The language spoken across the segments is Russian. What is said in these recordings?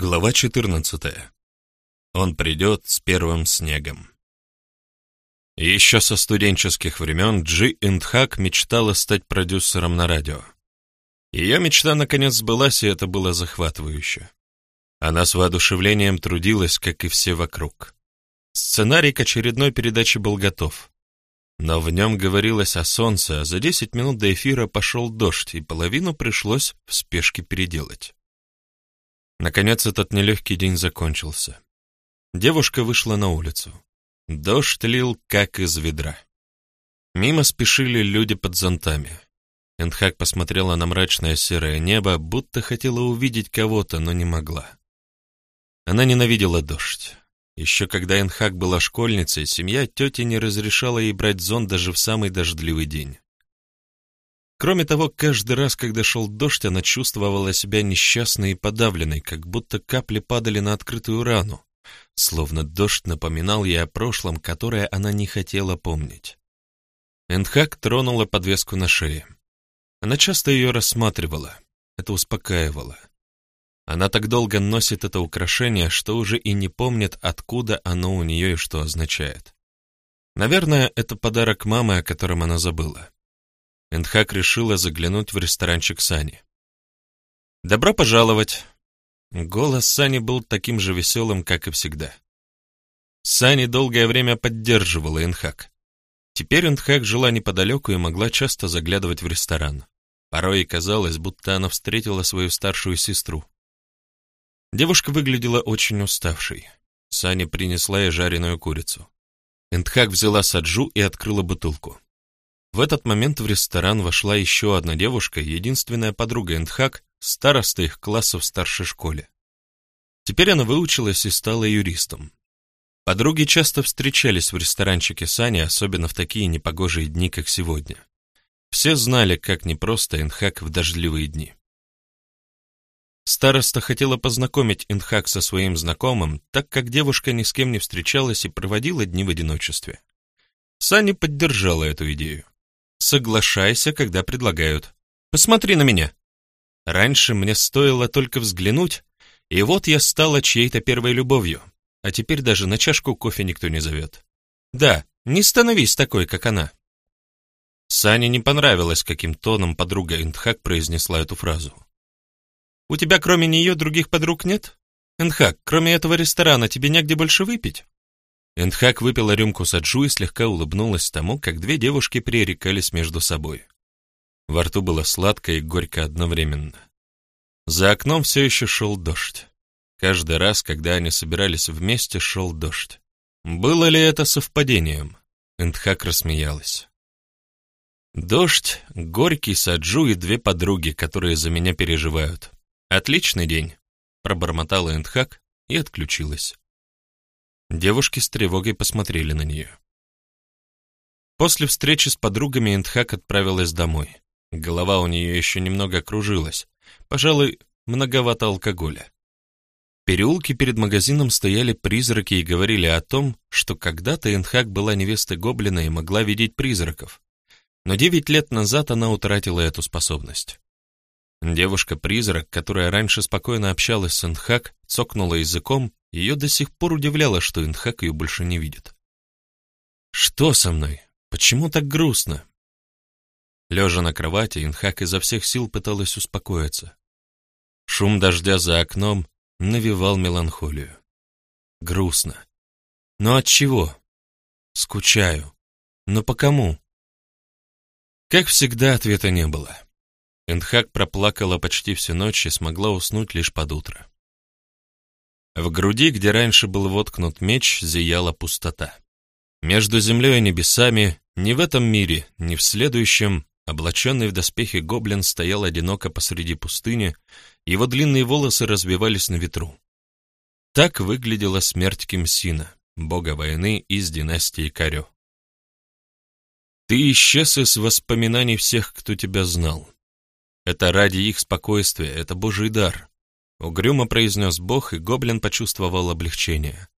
Глава 14. Он придет с первым снегом. Еще со студенческих времен Джи Индхак мечтала стать продюсером на радио. Ее мечта наконец сбылась, и это было захватывающе. Она с воодушевлением трудилась, как и все вокруг. Сценарий к очередной передаче был готов. Но в нем говорилось о солнце, а за 10 минут до эфира пошел дождь, и половину пришлось в спешке переделать. Наконец этот нелегкий день закончился. Девушка вышла на улицу. Дождь лил, как из ведра. Мимо спешили люди под зонтами. Энхак посмотрела на мрачное серое небо, будто хотела увидеть кого-то, но не могла. Она ненавидела дождь. Еще когда Энхак была школьницей, семья тети не разрешала ей брать зонт даже в самый дождливый день. Кроме того, каждый раз, когда шел дождь, она чувствовала себя несчастной и подавленной, как будто капли падали на открытую рану, словно дождь напоминал ей о прошлом, которое она не хотела помнить. Эндхак тронула подвеску на шее. Она часто ее рассматривала, это успокаивало. Она так долго носит это украшение, что уже и не помнит, откуда оно у нее и что означает. Наверное, это подарок мамы, о котором она забыла. Эндхак решила заглянуть в ресторанчик Сани. «Добро пожаловать!» Голос Сани был таким же веселым, как и всегда. Сани долгое время поддерживала Энхак. Теперь Энхак жила неподалеку и могла часто заглядывать в ресторан. Порой ей казалось, будто она встретила свою старшую сестру. Девушка выглядела очень уставшей. Сани принесла ей жареную курицу. Эндхак взяла саджу и открыла бутылку. В этот момент в ресторан вошла еще одна девушка, единственная подруга Эндхак, староста их класса в старшей школе. Теперь она выучилась и стала юристом. Подруги часто встречались в ресторанчике Сани, особенно в такие непогожие дни, как сегодня. Все знали, как непросто Энхак в дождливые дни. Староста хотела познакомить Инхак со своим знакомым, так как девушка ни с кем не встречалась и проводила дни в одиночестве. Сани поддержала эту идею. Соглашайся, когда предлагают. Посмотри на меня. Раньше мне стоило только взглянуть, и вот я стала чьей-то первой любовью, а теперь даже на чашку кофе никто не зовет. Да, не становись такой, как она. Сане не понравилось, каким тоном подруга Эндхак произнесла эту фразу. «У тебя кроме нее других подруг нет? Эндхак, кроме этого ресторана тебе негде больше выпить?» Эндхак выпила рюмку саджу и слегка улыбнулась тому, как две девушки пререкались между собой. Во рту было сладко и горько одновременно. За окном все еще шел дождь. Каждый раз, когда они собирались вместе, шел дождь. Было ли это совпадением? Эндхак рассмеялась. Дождь, горький саджу и две подруги, которые за меня переживают. Отличный день, пробормотала Эндхак и отключилась. Девушки с тревогой посмотрели на нее. После встречи с подругами Эндхак отправилась домой. Голова у нее еще немного кружилась. Пожалуй, многовато алкоголя. В переулке перед магазином стояли призраки и говорили о том, что когда-то Эндхак была невестой гоблина и могла видеть призраков. Но девять лет назад она утратила эту способность. Девушка-призрак, которая раньше спокойно общалась с Эндхак, цокнула языком ее до сих пор удивляло, что Инхак ее больше не видит. «Что со мной? Почему так грустно?» Лежа на кровати, Инхак изо всех сил пыталась успокоиться. Шум дождя за окном навевал меланхолию. Грустно. Но от чего? Скучаю. Но по кому? Как всегда, ответа не было. Энхак проплакала почти всю ночь и смогла уснуть лишь под утро. В груди, где раньше был воткнут меч, зияла пустота. Между землей и небесами, ни в этом мире, ни в следующем, облаченный в доспехи гоблин стоял одиноко посреди пустыни, его длинные волосы развивались на ветру. Так выглядела смерть Кимсина, бога войны из династии Карё. Ты исчез из воспоминаний всех, кто тебя знал. Это ради их спокойствия, это Божий дар. Угрюмо произнес Бог, и гоблин почувствовал облегчение.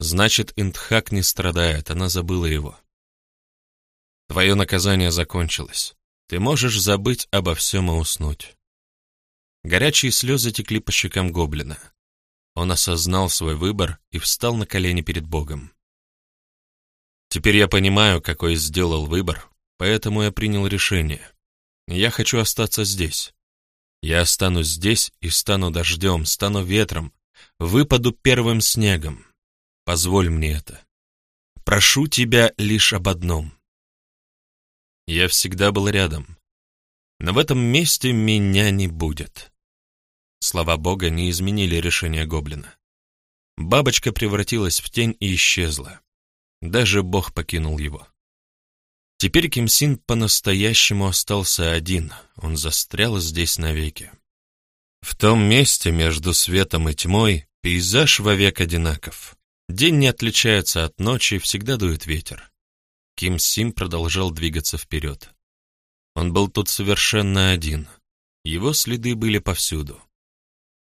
Значит, Индхак не страдает, она забыла его. Твое наказание закончилось. Ты можешь забыть обо всем и уснуть. Горячие слезы текли по щекам гоблина. Он осознал свой выбор и встал на колени перед Богом. Теперь я понимаю, какой сделал выбор, поэтому я принял решение. Я хочу остаться здесь. Я останусь здесь и стану дождем, стану ветром, выпаду первым снегом. Позволь мне это. Прошу тебя лишь об одном. Я всегда был рядом, но в этом месте меня не будет. Слова Бога не изменили решение гоблина. Бабочка превратилась в тень и исчезла. Даже Бог покинул его. Теперь Кимсин по-настоящему остался один, он застрял здесь навеки. В том месте между светом и тьмой пейзаж вовек одинаков. День не отличается от ночи, всегда дует ветер. Ким Сим продолжал двигаться вперед. Он был тут совершенно один. Его следы были повсюду.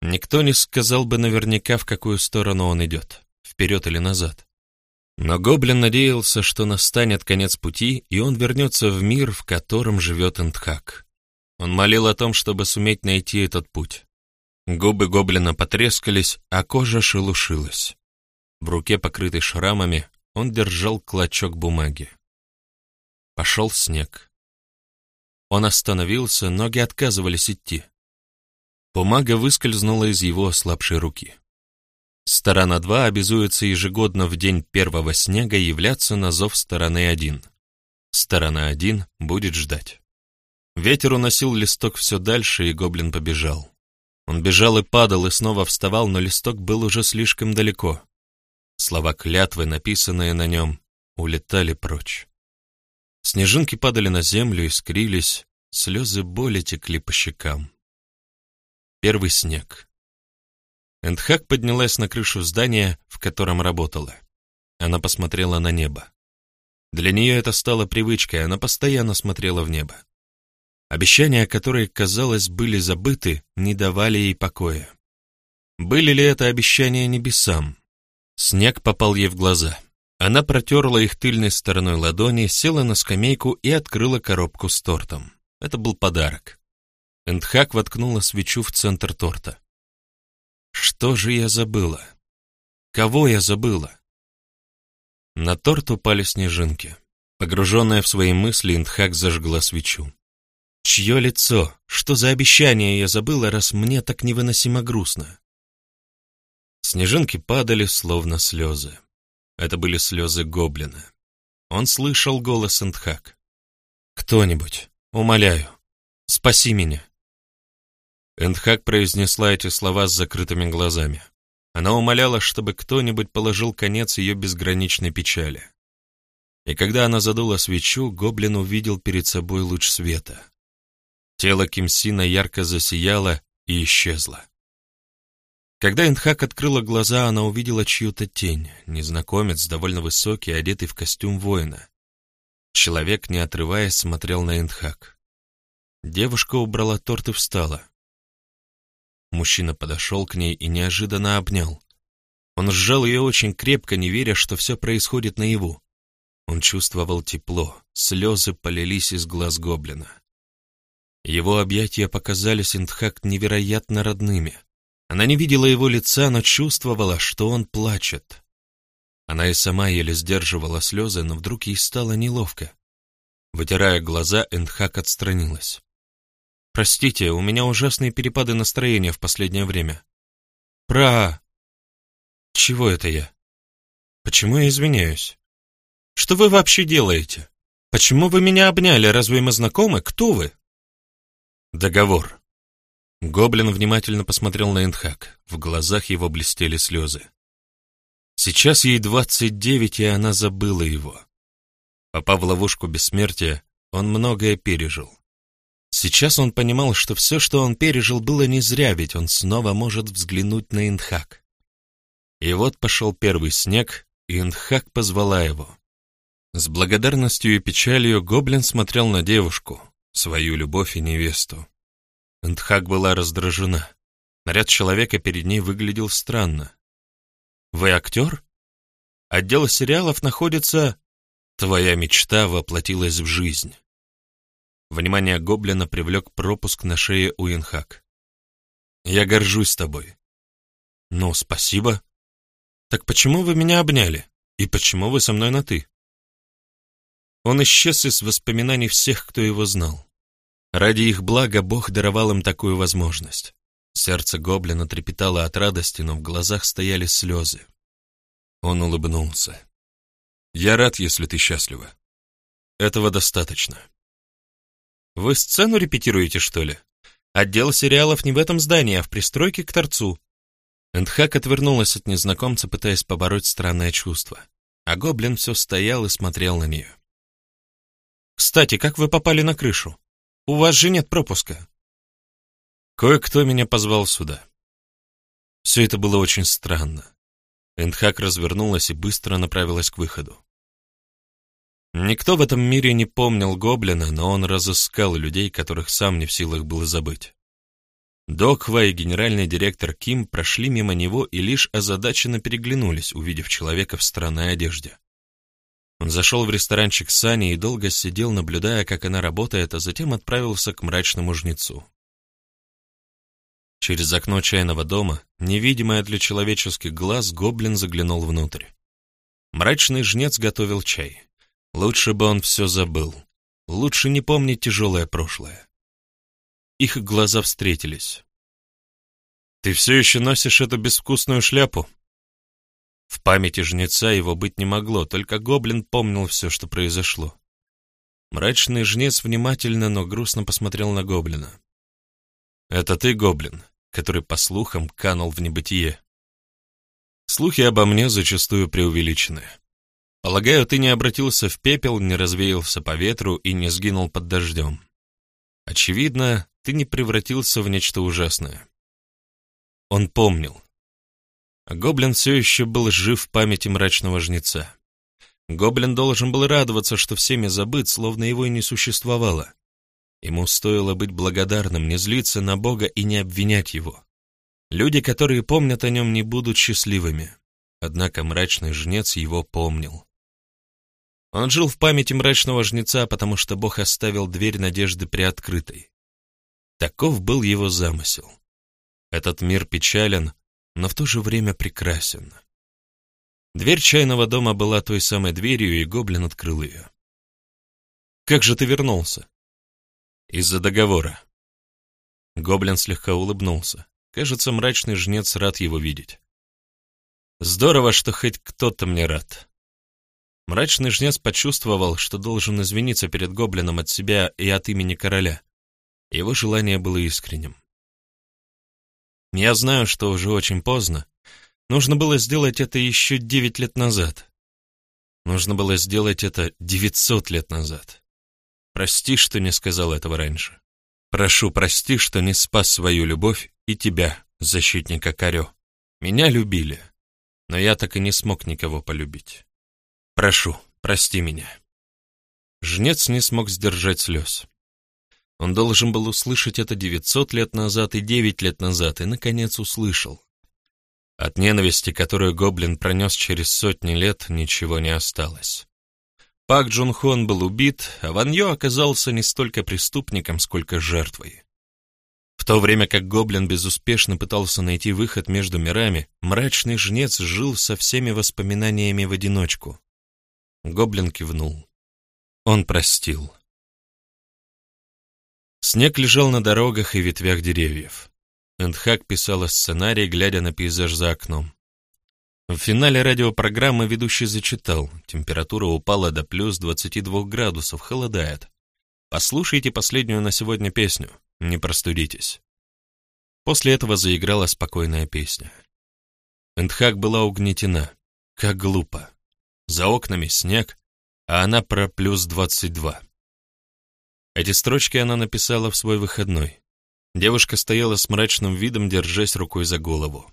Никто не сказал бы наверняка, в какую сторону он идет, вперед или назад. Но гоблин надеялся, что настанет конец пути, и он вернется в мир, в котором живет Эндхак. Он молил о том, чтобы суметь найти этот путь. Губы гоблина потрескались, а кожа шелушилась. В руке, покрытой шрамами, он держал клочок бумаги. Пошел снег. Он остановился, ноги отказывались идти. Бумага выскользнула из его ослабшей руки. Сторона 2 обязуется ежегодно в день первого снега являться на зов стороны 1. Сторона 1 будет ждать. Ветер уносил листок все дальше, и гоблин побежал. Он бежал и падал, и снова вставал, но листок был уже слишком далеко. Слова клятвы, написанные на нем, улетали прочь. Снежинки падали на землю, искрились, слезы боли текли по щекам. Первый снег. Эндхак поднялась на крышу здания, в котором работала. Она посмотрела на небо. Для нее это стало привычкой, она постоянно смотрела в небо. Обещания, которые, казалось, были забыты, не давали ей покоя. Были ли это обещания небесам? Снег попал ей в глаза. Она протерла их тыльной стороной ладони, села на скамейку и открыла коробку с тортом. Это был подарок. Эндхак воткнула свечу в центр торта. Что же я забыла? Кого я забыла? На торт упали снежинки. Погруженная в свои мысли, Индхак зажгла свечу. Чье лицо? Что за обещание я забыла, раз мне так невыносимо грустно? Снежинки падали, словно слезы. Это были слезы гоблина. Он слышал голос Индхак. «Кто-нибудь, умоляю, спаси меня!» Эндхак произнесла эти слова с закрытыми глазами. Она умоляла, чтобы кто-нибудь положил конец ее безграничной печали. И когда она задула свечу, гоблин увидел перед собой луч света. Тело Кимсина ярко засияло и исчезло. Когда Эндхак открыла глаза, она увидела чью-то тень, незнакомец, довольно высокий, одетый в костюм воина. Человек, не отрываясь, смотрел на Эндхак. Девушка убрала торт и встала. Мужчина подошел к ней и неожиданно обнял. Он сжал ее очень крепко, не веря, что все происходит наяву. Он чувствовал тепло, слезы полились из глаз гоблина. Его объятия показались Индхак невероятно родными. Она не видела его лица, но чувствовала, что он плачет. Она и сама еле сдерживала слезы, но вдруг ей стало неловко. Вытирая глаза, Эндхак отстранилась. Простите, у меня ужасные перепады настроения в последнее время. Про... Чего это я? Почему я извиняюсь? Что вы вообще делаете? Почему вы меня обняли? Разве мы знакомы? Кто вы? Договор. Гоблин внимательно посмотрел на Эндхак. В глазах его блестели слезы. Сейчас ей двадцать девять, и она забыла его. Попав в ловушку бессмертия, он многое пережил. Сейчас он понимал, что все, что он пережил, было не зря, ведь он снова может взглянуть на Индхак. И вот пошел первый снег, и Индхак позвала его. С благодарностью и печалью гоблин смотрел на девушку, свою любовь и невесту. Индхак была раздражена. Наряд человека перед ней выглядел странно. «Вы актер? Отдел сериалов находится...» «Твоя мечта воплотилась в жизнь». Внимание гоблина привлек пропуск на шее Уинхак. «Я горжусь тобой. «Ну, спасибо. Так почему вы меня обняли? И почему вы со мной на «ты»?» Он исчез из воспоминаний всех, кто его знал. Ради их блага Бог даровал им такую возможность. Сердце гоблина трепетало от радости, но в глазах стояли слезы. Он улыбнулся. «Я рад, если ты счастлива. Этого достаточно». «Вы сцену репетируете, что ли? Отдел сериалов не в этом здании, а в пристройке к торцу». Эндхак отвернулась от незнакомца, пытаясь побороть странное чувство. А гоблин все стоял и смотрел на нее. Кстати, как вы попали на крышу? У вас же нет пропуска. Кое-кто меня позвал сюда. Все это было очень странно. Эндхак развернулась и быстро направилась к выходу. Никто в этом мире не помнил гоблина, но он разыскал людей, которых сам не в силах был забыть. Доква и генеральный директор Ким прошли мимо него и лишь озадаченно переглянулись, увидев человека в странной одежде. Он зашел в ресторанчик Сани и долго сидел, наблюдая, как она работает, а затем отправился к мрачному жнецу. Через окно чайного дома, невидимое для человеческих глаз, гоблин заглянул внутрь. Мрачный жнец готовил чай. Лучше бы он все забыл. Лучше не помнить тяжелое прошлое. Их глаза встретились. «Ты все еще носишь эту безвкусную шляпу?» В памяти жнеца его быть не могло, только гоблин помнил все, что произошло. Мрачный жнец внимательно, но грустно посмотрел на гоблина. «Это ты, гоблин, который, по слухам, канул в небытие. Слухи обо мне зачастую преувеличены. Полагаю, ты не обратился в пепел, не развеялся по ветру и не сгинул под дождем. Очевидно, ты не превратился в нечто ужасное». Он помнил, гоблин все еще был жив в памяти мрачного жнеца. Гоблин должен был радоваться, что всеми забыт, словно его и не существовало. Ему стоило быть благодарным, не злиться на Бога и не обвинять его. Люди, которые помнят о нем, не будут счастливыми. Однако мрачный жнец его помнил. Он жил в памяти мрачного жнеца, потому что Бог оставил дверь надежды приоткрытой. Таков был его замысел. Этот мир печален, но в то же время прекрасен. Дверь чайного дома была той самой дверью, и гоблин открыл ее. «Как же ты вернулся?» «Из-за договора». Гоблин слегка улыбнулся. Кажется, мрачный жнец рад его видеть. «Здорово, что хоть кто-то мне рад». Мрачный жнец почувствовал, что должен извиниться перед гоблином от себя и от имени короля. Его желание было искренним. Я знаю, что уже очень поздно. Нужно было сделать это еще девять лет назад. Нужно было сделать это девятьсот лет назад. Прости, что не сказал этого раньше. Прошу, прости, что не спас свою любовь и тебя, защитника Карё. Меня любили, но я так и не смог никого полюбить. Прошу, прости меня. Жнец не смог сдержать слез. Он должен был услышать это 900 лет назад и 9 лет назад, и, наконец, услышал. От ненависти, которую гоблин пронес через сотни лет, ничего не осталось. Пак Джун Хон был убит, а Ван Йо оказался не столько преступником, сколько жертвой. В то время как гоблин безуспешно пытался найти выход между мирами, мрачный жнец жил со всеми воспоминаниями в одиночку. Гоблин кивнул. Он простил. Снег лежал на дорогах и ветвях деревьев. Эндхак писала сценарий, глядя на пейзаж за окном. В финале радиопрограммы ведущий зачитал. Температура упала до плюс 22 градусов, холодает. Послушайте последнюю на сегодня песню, не простудитесь. После этого заиграла спокойная песня. Эндхак была угнетена. Как глупо. За окнами снег, а она про плюс 22. Эти строчки она написала в свой выходной. Девушка стояла с мрачным видом, держась рукой за голову.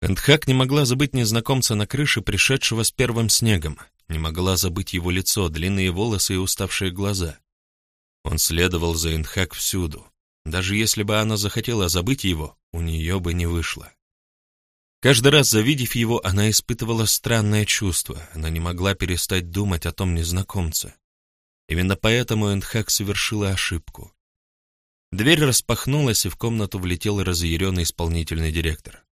Эндхак не могла забыть незнакомца на крыше, пришедшего с первым снегом, не могла забыть его лицо, длинные волосы и уставшие глаза. Он следовал за Эндхак всюду. Даже если бы она захотела забыть его, у нее бы не вышло. Каждый раз, завидев его, она испытывала странное чувство. Она не могла перестать думать о том незнакомце. Именно поэтому Эндхак совершила ошибку. Дверь распахнулась, и в комнату влетел разъяренный исполнительный директор.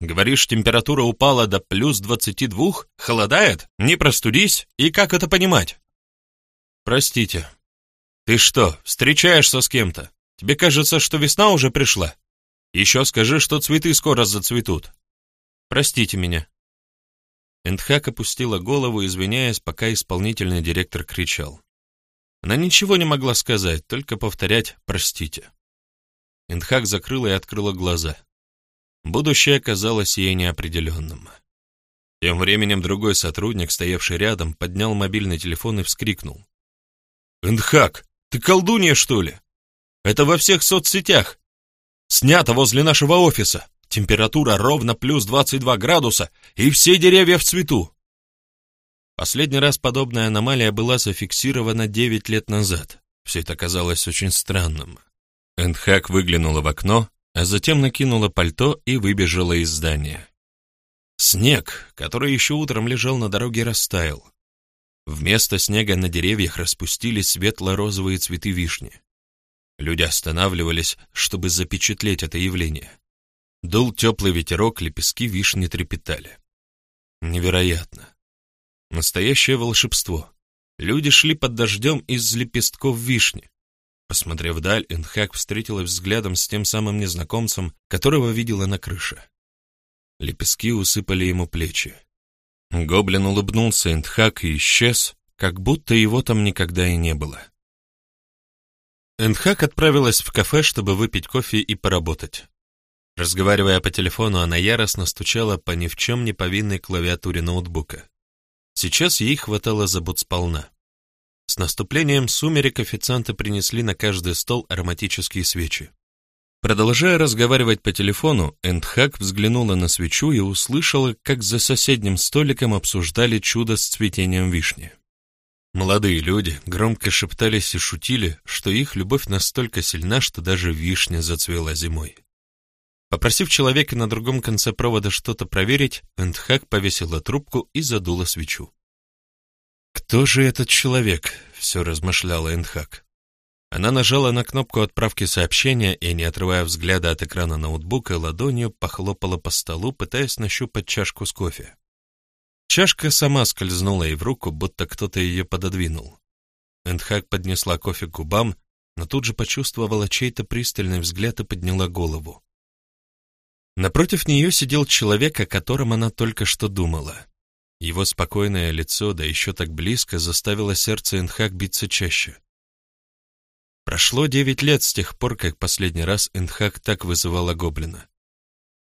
Говоришь, температура упала до плюс двадцати двух? Холодает? Не простудись? И как это понимать? Простите. Ты что, встречаешься с кем-то? Тебе кажется, что весна уже пришла? Еще скажи, что цветы скоро зацветут. Простите меня. Эндхак опустила голову, извиняясь, пока исполнительный директор кричал. Она ничего не могла сказать, только повторять «простите». Эндхак закрыла и открыла глаза. Будущее казалось ей неопределенным. Тем временем другой сотрудник, стоявший рядом, поднял мобильный телефон и вскрикнул. «Эндхак, ты колдунья, что ли? Это во всех соцсетях. Снято возле нашего офиса. Температура ровно плюс 22 градуса, и все деревья в цвету. Последний раз подобная аномалия была зафиксирована 9 лет назад. Все это казалось очень странным. Эндхак выглянула в окно, а затем накинула пальто и выбежала из здания. Снег, который еще утром лежал на дороге, растаял. Вместо снега на деревьях распустились светло-розовые цветы вишни. Люди останавливались, чтобы запечатлеть это явление. Дул теплый ветерок, лепестки вишни трепетали. Невероятно. Настоящее волшебство. Люди шли под дождем из лепестков вишни. Посмотрев вдаль, Энхак встретилась взглядом с тем самым незнакомцем, которого видела на крыше. Лепестки усыпали ему плечи. Гоблин улыбнулся Эндхак и исчез, как будто его там никогда и не было. Эндхак отправилась в кафе, чтобы выпить кофе и поработать. Разговаривая по телефону, она яростно стучала по ни в чем не повинной клавиатуре ноутбука. Сейчас ей хватало забот сполна. С наступлением сумерек официанты принесли на каждый стол ароматические свечи. Продолжая разговаривать по телефону, Эндхак взглянула на свечу и услышала, как за соседним столиком обсуждали чудо с цветением вишни. Молодые люди громко шептались и шутили, что их любовь настолько сильна, что даже вишня зацвела зимой. Попросив человека на другом конце провода что-то проверить, Эндхак повесила трубку и задула свечу. «Кто же этот человек?» — все размышляла Эндхак. Она нажала на кнопку отправки сообщения и, не отрывая взгляда от экрана ноутбука, ладонью похлопала по столу, пытаясь нащупать чашку с кофе. Чашка сама скользнула ей в руку, будто кто-то ее пододвинул. Эндхак поднесла кофе к губам, но тут же почувствовала чей-то пристальный взгляд и подняла голову. Напротив нее сидел человек, о котором она только что думала. Его спокойное лицо, да еще так близко, заставило сердце Энхак биться чаще. Прошло девять лет с тех пор, как последний раз Энхак так вызывала гоблина.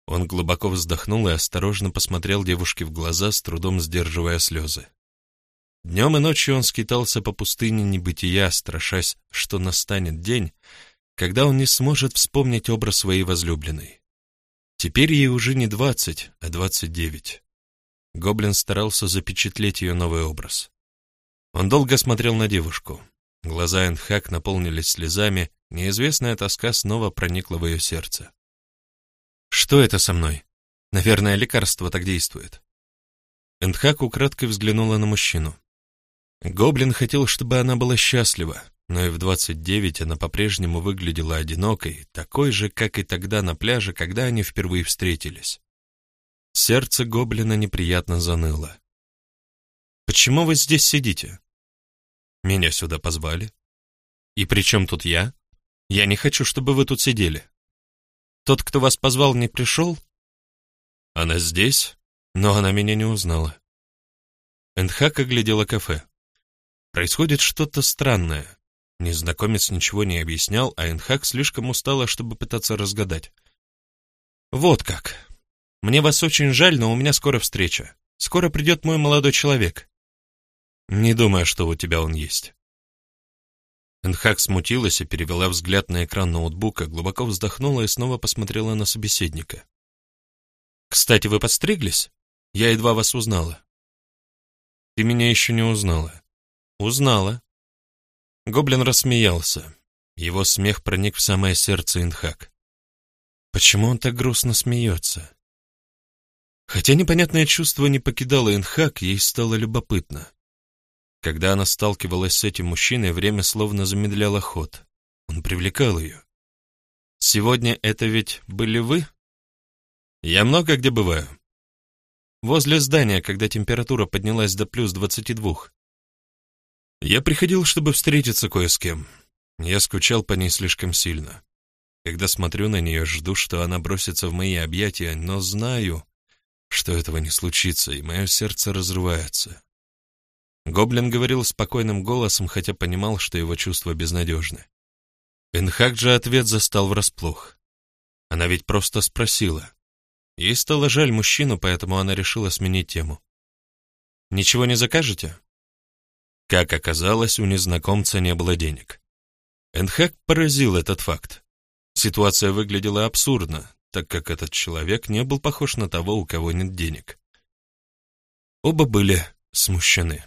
Он глубоко вздохнул и осторожно посмотрел девушке в глаза, с трудом сдерживая слезы. Днем и ночью он скитался по пустыне небытия, страшась, что настанет день, когда он не сможет вспомнить образ своей возлюбленной. Теперь ей уже не двадцать, а двадцать девять. Гоблин старался запечатлеть ее новый образ. Он долго смотрел на девушку. Глаза Энхак наполнились слезами, неизвестная тоска снова проникла в ее сердце. «Что это со мной? Наверное, лекарство так действует». Эндхак украдкой взглянула на мужчину. Гоблин хотел, чтобы она была счастлива, но и в 29 она по-прежнему выглядела одинокой, такой же, как и тогда на пляже, когда они впервые встретились. Сердце гоблина неприятно заныло. «Почему вы здесь сидите?» «Меня сюда позвали». «И при чем тут я? Я не хочу, чтобы вы тут сидели». «Тот, кто вас позвал, не пришел?» «Она здесь, но она меня не узнала». Эндхак оглядела кафе. Происходит что-то странное. Незнакомец ничего не объяснял, а Энхак слишком устала, чтобы пытаться разгадать. «Вот как. Мне вас очень жаль, но у меня скоро встреча. Скоро придет мой молодой человек». «Не думаю, что у тебя он есть». Энхак смутилась и перевела взгляд на экран ноутбука, глубоко вздохнула и снова посмотрела на собеседника. «Кстати, вы подстриглись? Я едва вас узнала». «Ты меня еще не узнала». «Узнала. Гоблин рассмеялся. Его смех проник в самое сердце Инхак. Почему он так грустно смеется? Хотя непонятное чувство не покидало Инхак, ей стало любопытно. Когда она сталкивалась с этим мужчиной, время словно замедляло ход. Он привлекал ее. «Сегодня это ведь были вы?» Я много где бываю. Возле здания, когда температура поднялась до плюс двадцати двух. Я приходил, чтобы встретиться кое с кем. Я скучал по ней слишком сильно. Когда смотрю на нее, жду, что она бросится в мои объятия, но знаю, что этого не случится, и мое сердце разрывается. Гоблин говорил спокойным голосом, хотя понимал, что его чувства безнадежны. Энхак же ответ застал врасплох. Она ведь просто спросила. Ей стало жаль мужчину, поэтому она решила сменить тему. «Ничего не закажете?» Как оказалось, у незнакомца не было денег. Энхак поразил этот факт. Ситуация выглядела абсурдно, так как этот человек не был похож на того, у кого нет денег. Оба были смущены.